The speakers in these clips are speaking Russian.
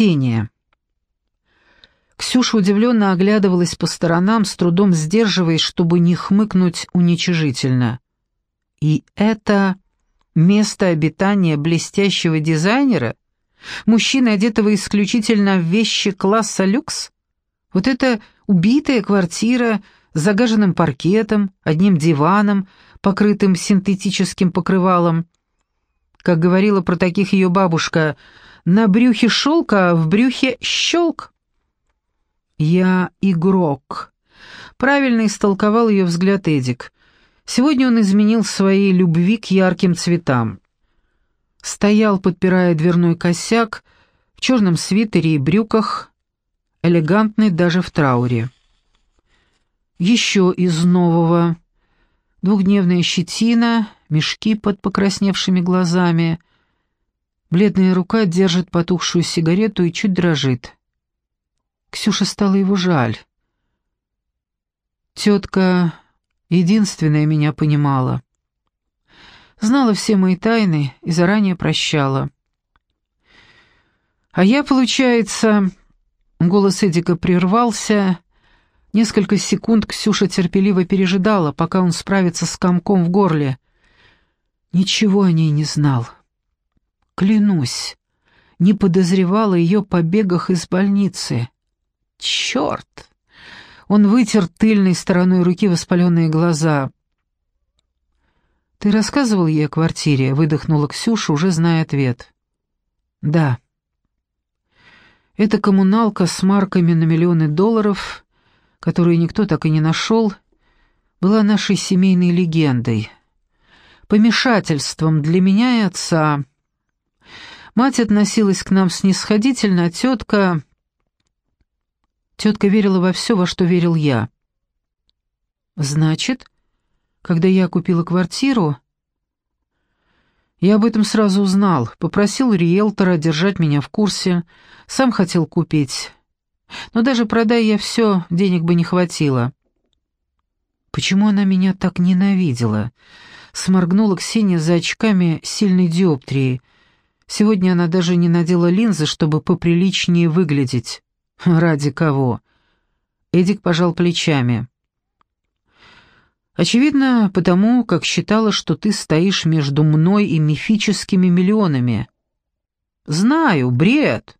Ксения. Ксюша удивленно оглядывалась по сторонам, с трудом сдерживаясь, чтобы не хмыкнуть уничижительно. И это место обитания блестящего дизайнера? Мужчины, одетого исключительно в вещи класса люкс? Вот это убитая квартира с загаженным паркетом, одним диваном, покрытым синтетическим покрывалом. Как говорила про таких ее бабушка, на брюхе шелка, в брюхе щелк. «Я игрок», — правильно истолковал ее взгляд Эдик. Сегодня он изменил своей любви к ярким цветам. Стоял, подпирая дверной косяк, в черном свитере и брюках, элегантный даже в трауре. Еще из нового. Двухдневная щетина, мешки под покрасневшими глазами. Бледная рука держит потухшую сигарету и чуть дрожит. Ксюша стала его жаль. Тетка единственная меня понимала. Знала все мои тайны и заранее прощала. А я, получается... Голос Эдика прервался. Несколько секунд Ксюша терпеливо пережидала, пока он справится с комком в горле. Ничего о ней не знал. Клянусь, не подозревала ее побегах из больницы. Черт! Он вытер тыльной стороной руки воспаленные глаза. «Ты рассказывал ей о квартире?» — выдохнула Ксюша, уже зная ответ. «Да». Это коммуналка с марками на миллионы долларов, которую никто так и не нашел, была нашей семейной легендой. Помешательством для меня и отца. Мать относилась к нам снисходительно, а тетка... Тетка верила во все, во что верил я. Значит, когда я купила квартиру, я об этом сразу узнал, попросил риэлтора держать меня в курсе, сам хотел купить. Но даже продая я все, денег бы не хватило. Почему она меня так ненавидела? Сморгнула Ксения за очками сильной диоптрии. Сегодня она даже не надела линзы, чтобы поприличнее выглядеть. «Ради кого?» Эдик пожал плечами. «Очевидно, потому, как считала, что ты стоишь между мной и мифическими миллионами». «Знаю, бред!»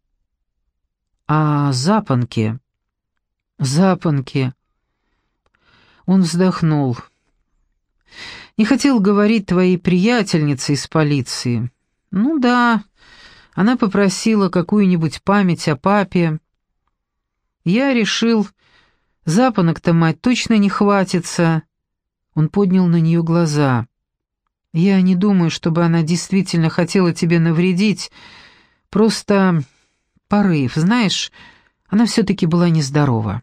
«А запонки?» «Запонки...» Он вздохнул. «Не хотел говорить твоей приятельнице из полиции. Ну да, она попросила какую-нибудь память о папе, я решил, запонок-то, мать, точно не хватится. Он поднял на нее глаза. Я не думаю, чтобы она действительно хотела тебе навредить. Просто порыв, знаешь, она все-таки была нездорова.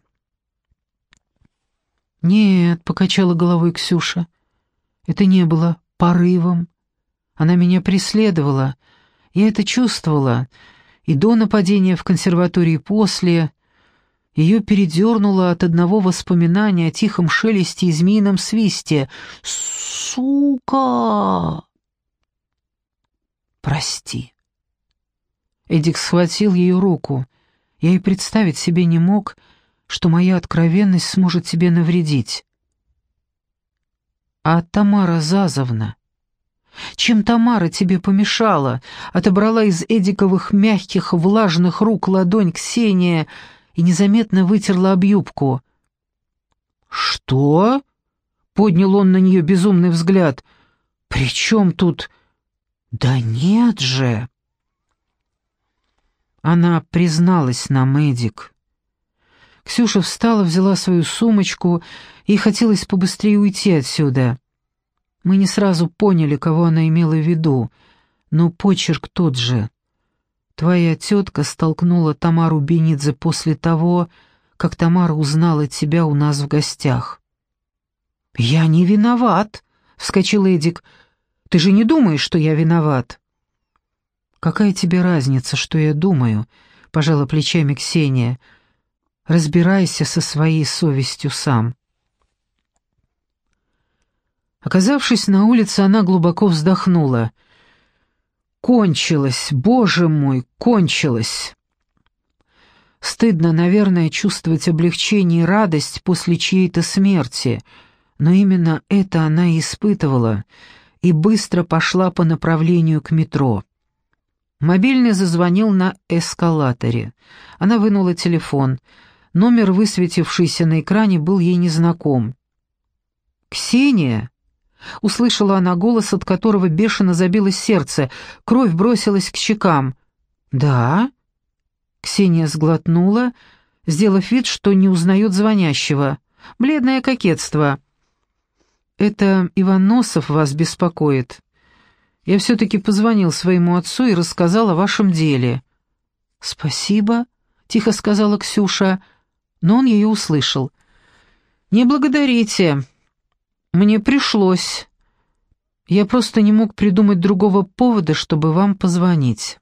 «Нет», — покачала головой Ксюша, — «это не было порывом. Она меня преследовала. Я это чувствовала. И до нападения в консерватории, после. Ее передернуло от одного воспоминания о тихом шелесте и змеином свисте. «Сука!» «Прости». Эдик схватил ее руку. Я и представить себе не мог, что моя откровенность сможет тебе навредить. А Тамара Зазовна? Чем Тамара тебе помешала? Отобрала из Эдиковых мягких, влажных рук ладонь Ксения и незаметно вытерла об юбку. «Что?» — поднял он на нее безумный взгляд. «При чем тут...» «Да нет же!» Она призналась нам, Эдик. Ксюша встала, взяла свою сумочку и хотелось побыстрее уйти отсюда. Мы не сразу поняли, кого она имела в виду, но почерк тот же. Твоя тетка столкнула Тамару Бенидзе после того, как Тамара узнала тебя у нас в гостях». «Я не виноват», — вскочил Эдик. «Ты же не думаешь, что я виноват?» «Какая тебе разница, что я думаю?» — пожала плечами Ксения. «Разбирайся со своей совестью сам». Оказавшись на улице, она глубоко вздохнула — Кончилось, боже мой, кончилось. Стыдно, наверное, чувствовать облегчение и радость после чьей-то смерти, но именно это она и испытывала, и быстро пошла по направлению к метро. Мобильный зазвонил на эскалаторе. Она вынула телефон. Номер, высветившийся на экране, был ей незнаком. «Ксения!» Услышала она голос, от которого бешено забилось сердце. Кровь бросилась к щекам. «Да?» Ксения сглотнула, сделав вид, что не узнает звонящего. «Бледное кокетство». «Это Иван Носов вас беспокоит. Я все-таки позвонил своему отцу и рассказал о вашем деле». «Спасибо», — тихо сказала Ксюша, но он ее услышал. «Не благодарите. Мне пришлось. Я просто не мог придумать другого повода, чтобы вам позвонить».